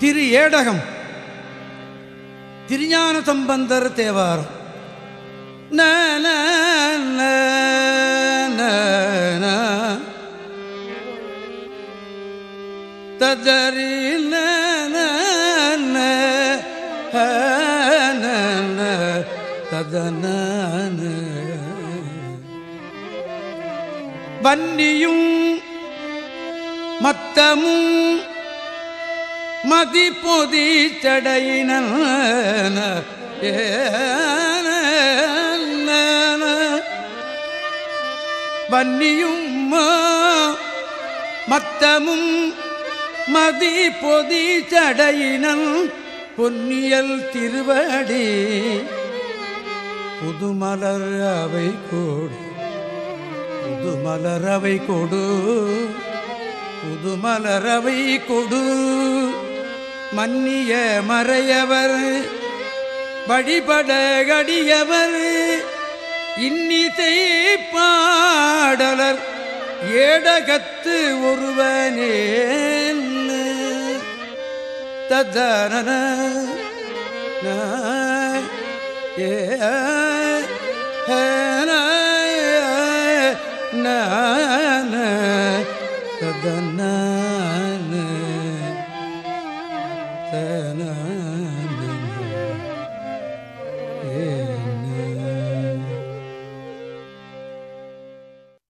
திரு ஏடகம். திருஞான சம்பந்தர் தேவாரம் ந, ததன, வன்னியும் மத்தமும் மதிப்பொதி சடையின வன்னியும் மத்தமும் மதி பொதி சடையினல் பொன்னியல் திருவடி. புதுமலர் அவை கோடு புதுமலர் அவை கொடு புதுமலர் அவை கொடு. மன்னிய மறையவர் வழிபட கடியவர் இன்னிசை பாடலர் ஏடகத்து ஒருவனே ததன ஏ ந ததன tenem